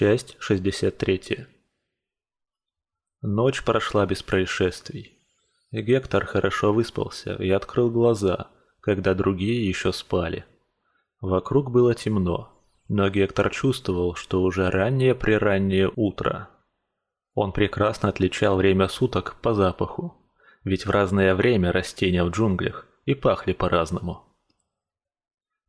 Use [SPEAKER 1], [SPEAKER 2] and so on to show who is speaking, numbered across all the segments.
[SPEAKER 1] Часть 63. Ночь прошла без происшествий. Гектор хорошо выспался и открыл глаза, когда другие еще спали. Вокруг было темно, но Гектор чувствовал, что уже раннее-прераннее утро. Он прекрасно отличал время суток по запаху, ведь в разное время растения в джунглях и пахли по-разному.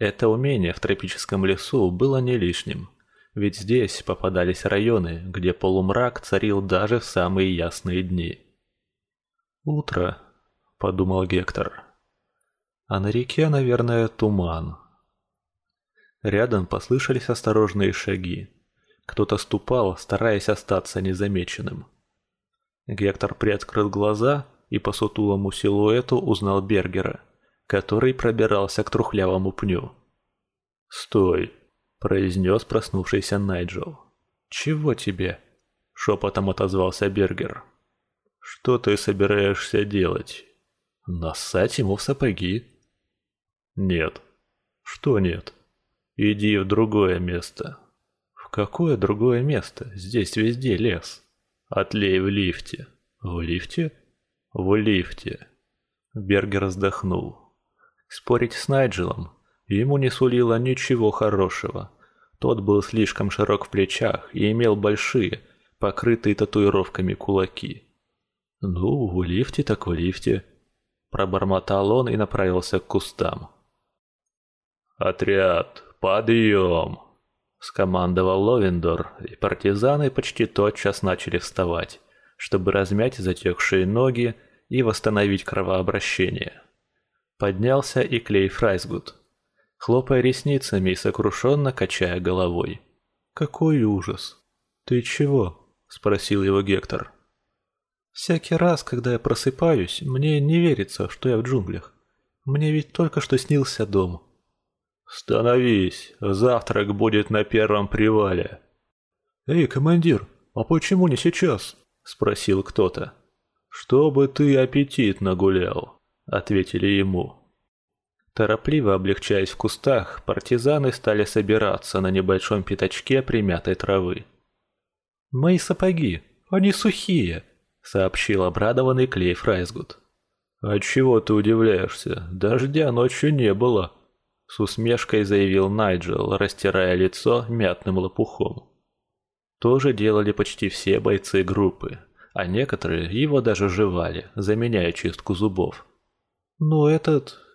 [SPEAKER 1] Это умение в тропическом лесу было не лишним, ведь здесь попадались районы, где полумрак царил даже в самые ясные дни. «Утро», — подумал Гектор. «А на реке, наверное, туман». Рядом послышались осторожные шаги. Кто-то ступал, стараясь остаться незамеченным. Гектор приоткрыл глаза и по сутулому силуэту узнал Бергера — который пробирался к трухлявому пню. «Стой!» – произнес проснувшийся Найджел. «Чего тебе?» – шепотом отозвался Бергер. «Что ты собираешься делать? Нассать ему в сапоги?» «Нет». «Что нет?» «Иди в другое место». «В какое другое место? Здесь везде лес». «Отлей в лифте». «В лифте?» «В лифте». Бергер вздохнул. Спорить с Найджелом ему не сулило ничего хорошего. Тот был слишком широк в плечах и имел большие, покрытые татуировками кулаки. «Ну, в лифте так в лифте», – пробормотал он и направился к кустам. «Отряд, подъем!» – скомандовал Ловендор, и партизаны почти тотчас начали вставать, чтобы размять затекшие ноги и восстановить кровообращение. Поднялся и Клей Фрайсгуд, хлопая ресницами и сокрушенно качая головой. «Какой ужас!» «Ты чего?» – спросил его Гектор. «Всякий раз, когда я просыпаюсь, мне не верится, что я в джунглях. Мне ведь только что снился дом». «Становись, завтрак будет на первом привале». «Эй, командир, а почему не сейчас?» – спросил кто-то. «Чтобы ты аппетит нагулял». — ответили ему. Торопливо облегчаясь в кустах, партизаны стали собираться на небольшом пятачке примятой травы. «Мои сапоги, они сухие», — сообщил обрадованный Клей Фрайсгуд. «Отчего ты удивляешься? Дождя ночью не было», — с усмешкой заявил Найджел, растирая лицо мятным лопухом. То же делали почти все бойцы группы, а некоторые его даже жевали, заменяя чистку зубов. «Но этот...» —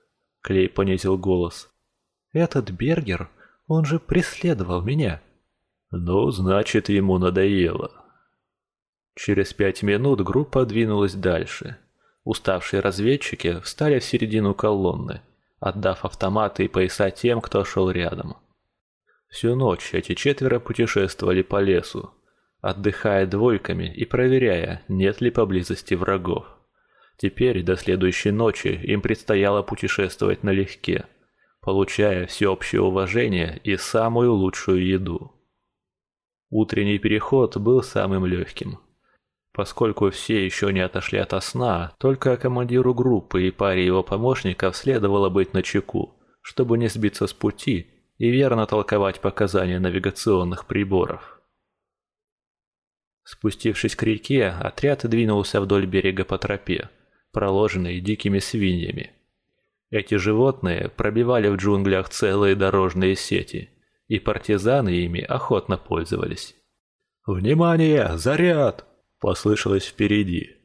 [SPEAKER 1] Клей понизил голос. «Этот Бергер, он же преследовал меня». «Ну, значит, ему надоело». Через пять минут группа двинулась дальше. Уставшие разведчики встали в середину колонны, отдав автоматы и пояса тем, кто шел рядом. Всю ночь эти четверо путешествовали по лесу, отдыхая двойками и проверяя, нет ли поблизости врагов. Теперь до следующей ночи им предстояло путешествовать налегке, получая всеобщее уважение и самую лучшую еду. Утренний переход был самым легким. Поскольку все еще не отошли от сна, только командиру группы и паре его помощников следовало быть начеку, чтобы не сбиться с пути и верно толковать показания навигационных приборов. Спустившись к реке, отряд двинулся вдоль берега по тропе, проложенные дикими свиньями. Эти животные пробивали в джунглях целые дорожные сети, и партизаны ими охотно пользовались. «Внимание! Заряд!» – послышалось впереди.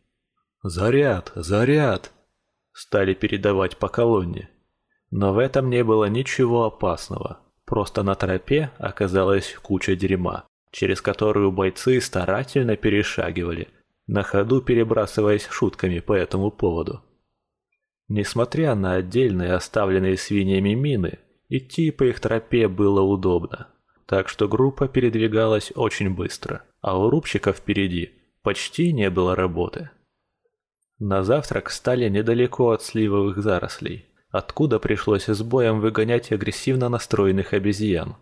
[SPEAKER 1] «Заряд! Заряд!» – стали передавать по колонне. Но в этом не было ничего опасного. Просто на тропе оказалась куча дерьма, через которую бойцы старательно перешагивали, на ходу перебрасываясь шутками по этому поводу. Несмотря на отдельные оставленные свиньями мины, идти по их тропе было удобно, так что группа передвигалась очень быстро, а у рубщиков впереди почти не было работы. На завтрак стали недалеко от сливовых зарослей, откуда пришлось с боем выгонять агрессивно настроенных обезьян.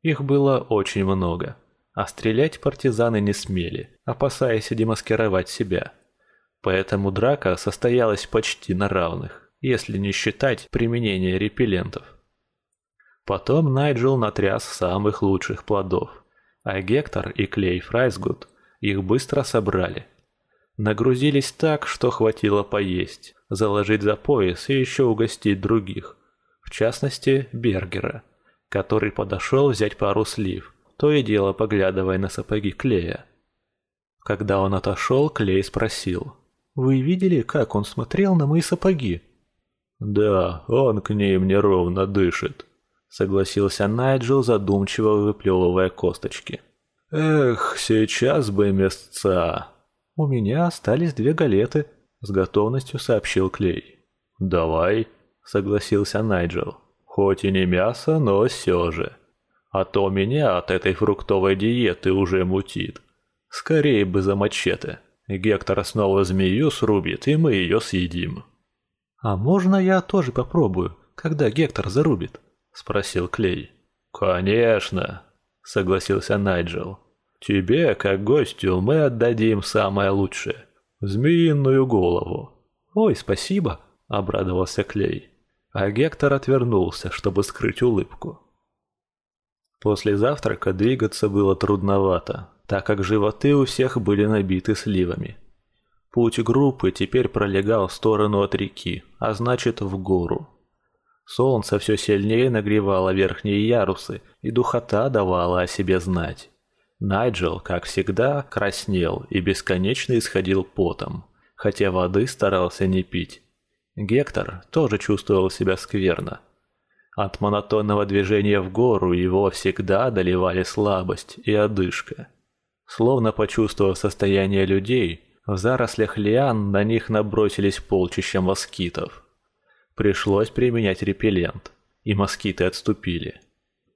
[SPEAKER 1] Их было очень много – а стрелять партизаны не смели, опасаясь демаскировать себя. Поэтому драка состоялась почти на равных, если не считать применение репеллентов. Потом Найджел натряс самых лучших плодов, а Гектор и Клей Фрайсгуд их быстро собрали. Нагрузились так, что хватило поесть, заложить за пояс и еще угостить других, в частности Бергера, который подошел взять пару слив, то и дело поглядывая на сапоги Клея. Когда он отошел, Клей спросил, «Вы видели, как он смотрел на мои сапоги?» «Да, он к ней мне ровно дышит», — согласился Найджел, задумчиво выплевывая косточки. «Эх, сейчас бы места!» «У меня остались две галеты», — с готовностью сообщил Клей. «Давай», — согласился Найджел. «Хоть и не мясо, но все же. А то меня от этой фруктовой диеты уже мутит. Скорее бы за мачете. Гектор снова змею срубит, и мы ее съедим».
[SPEAKER 2] «А можно я тоже попробую, когда Гектор зарубит?» – спросил Клей.
[SPEAKER 1] «Конечно», – согласился Найджел. «Тебе, как гостю, мы отдадим самое лучшее – змеиную голову».
[SPEAKER 2] «Ой, спасибо», – обрадовался Клей. А Гектор отвернулся, чтобы скрыть улыбку.
[SPEAKER 1] После завтрака двигаться было трудновато, так как животы у всех были набиты сливами. Путь группы теперь пролегал в сторону от реки, а значит в гору. Солнце все сильнее нагревало верхние ярусы, и духота давала о себе знать. Найджел, как всегда, краснел и бесконечно исходил потом, хотя воды старался не пить. Гектор тоже чувствовал себя скверно. От монотонного движения в гору его всегда одолевали слабость и одышка. Словно почувствовав состояние людей, в зарослях лиан на них набросились полчища москитов. Пришлось применять репеллент, и москиты отступили.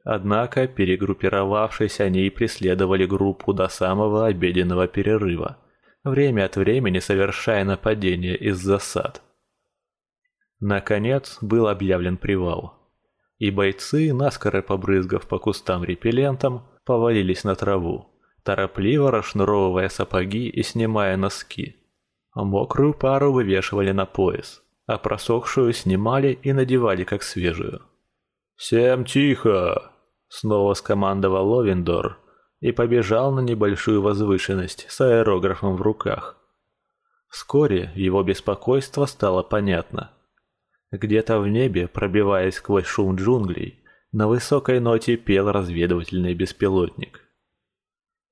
[SPEAKER 1] Однако, перегруппировавшись, они преследовали группу до самого обеденного перерыва, время от времени совершая нападения из засад. Наконец был объявлен привал, и бойцы, наскоро побрызгав по кустам репеллентом, повалились на траву торопливо расшнуровывая сапоги и снимая носки. Мокрую пару вывешивали на пояс, а просохшую снимали и надевали как свежую. «Всем тихо!» — снова скомандовал Ловендор и побежал на небольшую возвышенность с аэрографом в руках. Вскоре его беспокойство стало понятно. Где-то в небе, пробиваясь сквозь шум джунглей, на высокой ноте пел разведывательный беспилотник.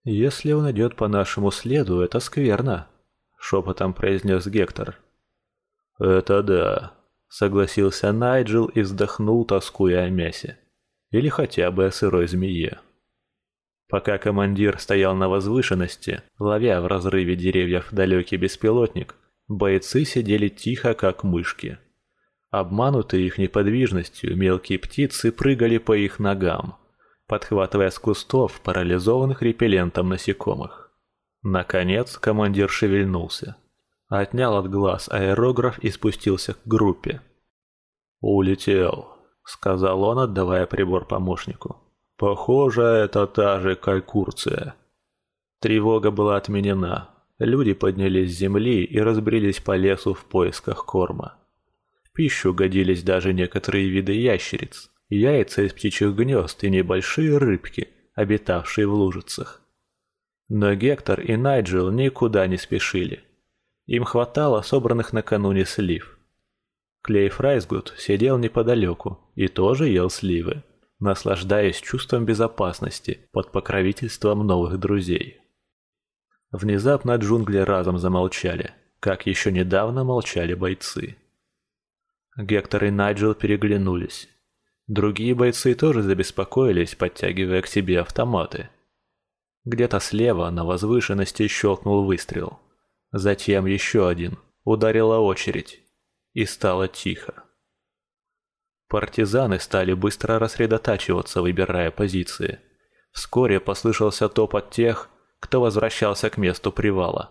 [SPEAKER 2] «Если он идет по нашему следу, это скверно», — шепотом произнес Гектор.
[SPEAKER 1] «Это да», — согласился Найджел и вздохнул, тоскуя о мясе. Или хотя бы о сырой змее. Пока командир стоял на возвышенности, ловя в разрыве деревьев далекий беспилотник, бойцы сидели тихо, как мышки. Обманутые их неподвижностью, мелкие птицы прыгали по их ногам подхватывая с кустов парализованных репеллентом насекомых. Наконец командир шевельнулся. Отнял от глаз аэрограф и спустился к группе. «Улетел», — сказал он, отдавая прибор помощнику. «Похоже, это та же Калькурция». Тревога была отменена. Люди поднялись с земли и разбрелись по лесу в поисках корма. Пищу годились даже некоторые виды ящериц яйца из птичьих гнезд и небольшие рыбки, обитавшие в лужицах. Но Гектор и Найджел никуда не спешили. Им хватало собранных накануне слив. Клей Фрайсгуд сидел неподалеку и тоже ел сливы, наслаждаясь чувством безопасности под покровительством новых друзей. Внезапно джунгли разом замолчали, как еще недавно молчали бойцы. Гектор и Найджел переглянулись. Другие бойцы тоже забеспокоились, подтягивая к себе автоматы. Где-то слева на возвышенности щелкнул выстрел. Затем еще один. Ударила очередь. И стало тихо. Партизаны стали быстро рассредотачиваться, выбирая позиции. Вскоре послышался топот тех, кто возвращался к месту привала.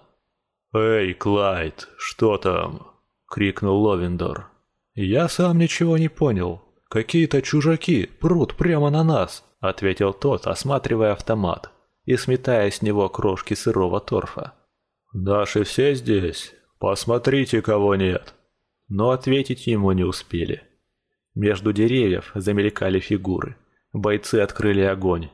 [SPEAKER 1] «Эй, Клайд, что там?» — крикнул Ловендор.
[SPEAKER 2] «Я сам ничего не понял», «Какие-то чужаки прут прямо на нас», — ответил тот, осматривая автомат и сметая с него крошки сырого торфа.
[SPEAKER 1] «Наши все здесь? Посмотрите, кого нет!»
[SPEAKER 2] Но ответить ему не успели. Между деревьев замелькали фигуры. Бойцы открыли огонь.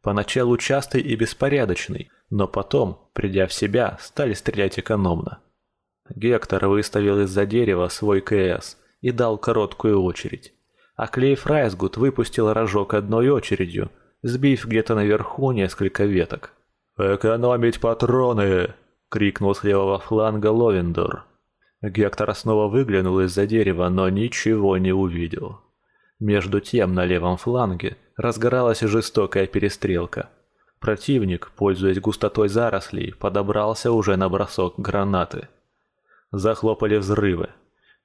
[SPEAKER 1] Поначалу частый и беспорядочный, но потом, придя в себя, стали стрелять экономно. Гектор выставил из-за дерева свой КС и дал короткую очередь. А Клейф Райсгуд выпустил рожок одной очередью, сбив где-то наверху несколько веток. «Экономить патроны!» — крикнул с левого фланга Ловендор. Гектор снова выглянул из-за дерева, но ничего не увидел. Между тем на левом фланге разгоралась жестокая перестрелка. Противник, пользуясь густотой зарослей, подобрался уже на бросок гранаты. Захлопали взрывы.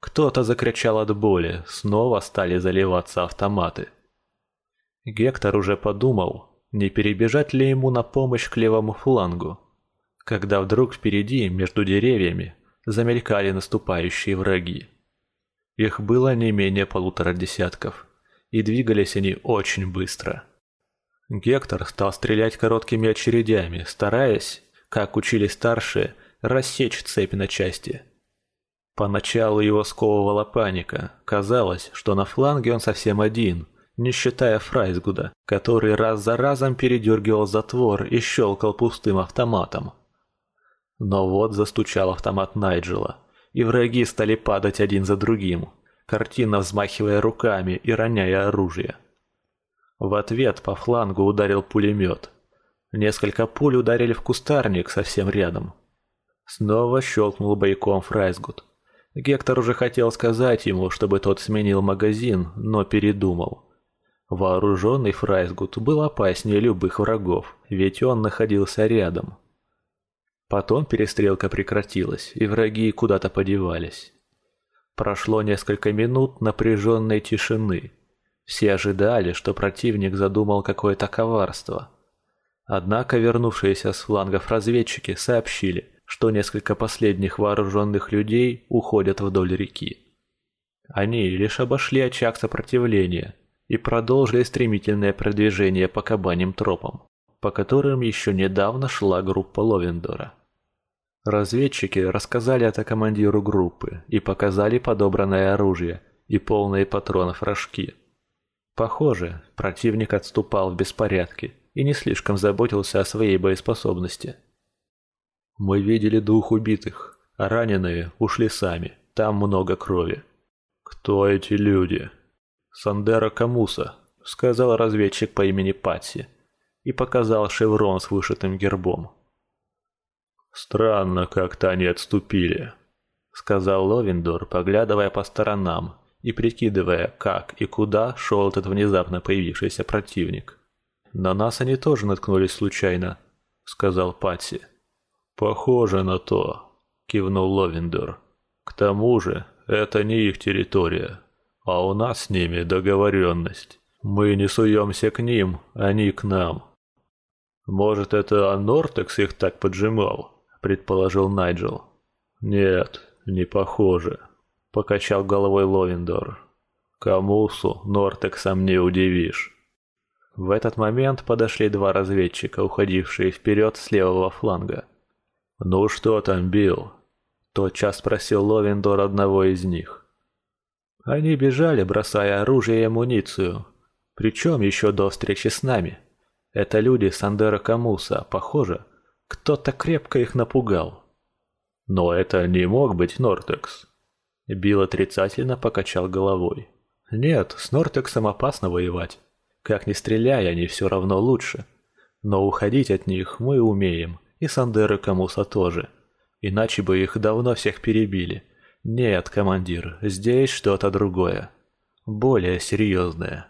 [SPEAKER 1] Кто-то закричал от боли, снова стали заливаться автоматы. Гектор уже подумал, не перебежать ли ему на помощь к левому флангу, когда вдруг впереди, между деревьями, замелькали наступающие враги. Их было не менее полутора десятков, и двигались они очень быстро. Гектор стал стрелять короткими очередями, стараясь, как учили старшие, рассечь цепь на части. Поначалу его сковывала паника. Казалось, что на фланге он совсем один, не считая Фрайсгуда, который раз за разом передергивал затвор и щелкал пустым автоматом. Но вот застучал автомат Найджела, и враги стали падать один за другим, картинно взмахивая руками и роняя оружие. В ответ по флангу ударил пулемет. Несколько пуль ударили в кустарник совсем рядом. Снова щелкнул бойком Фрайсгуд. Гектор уже хотел сказать ему, чтобы тот сменил магазин, но передумал. Вооруженный Фрайсгуд был опаснее любых врагов, ведь он находился рядом. Потом перестрелка прекратилась, и враги куда-то подевались. Прошло несколько минут напряженной тишины. Все ожидали, что противник задумал какое-то коварство. Однако вернувшиеся с флангов разведчики сообщили, что несколько последних вооруженных людей уходят вдоль реки. Они лишь обошли очаг сопротивления и продолжили стремительное продвижение по кабаним тропам, по которым еще недавно шла группа Ловендора. Разведчики рассказали это командиру группы и показали подобранное оружие и полные патронов рожки. Похоже, противник отступал в беспорядке и не слишком заботился о своей боеспособности. Мы видели двух убитых, а раненые ушли сами, там много крови. Кто эти люди? Сандера Камуса, сказал разведчик по имени Патси и показал шеврон с вышитым гербом. Странно, как-то они отступили, сказал Ловиндор, поглядывая по сторонам и прикидывая, как и куда шел этот внезапно появившийся противник. На нас они тоже наткнулись случайно, сказал Патси. «Похоже на то», — кивнул Ловендер. «К тому же, это не их территория, а у нас с ними договоренность. Мы не суемся к ним, они к нам». «Может, это Нортекс их так поджимал?» — предположил Найджел. «Нет, не похоже», — покачал головой Ловендор. «Камусу Нортексом не удивишь». В этот момент подошли два разведчика, уходившие вперед с левого фланга. «Ну что там, Билл?» – тотчас спросил Ловендор одного из них. Они бежали, бросая оружие и амуницию. Причем еще до встречи с нами. Это люди Сандера Камуса, похоже. Кто-то крепко их напугал. Но это не мог быть Нортекс. Билл отрицательно покачал головой. Нет, с Нортексом опасно воевать. Как ни стреляй, они все равно лучше. Но уходить от них мы умеем и Сандеры Камуса тоже. Иначе бы их давно всех перебили. Нет, командир, здесь что-то другое. Более серьезное.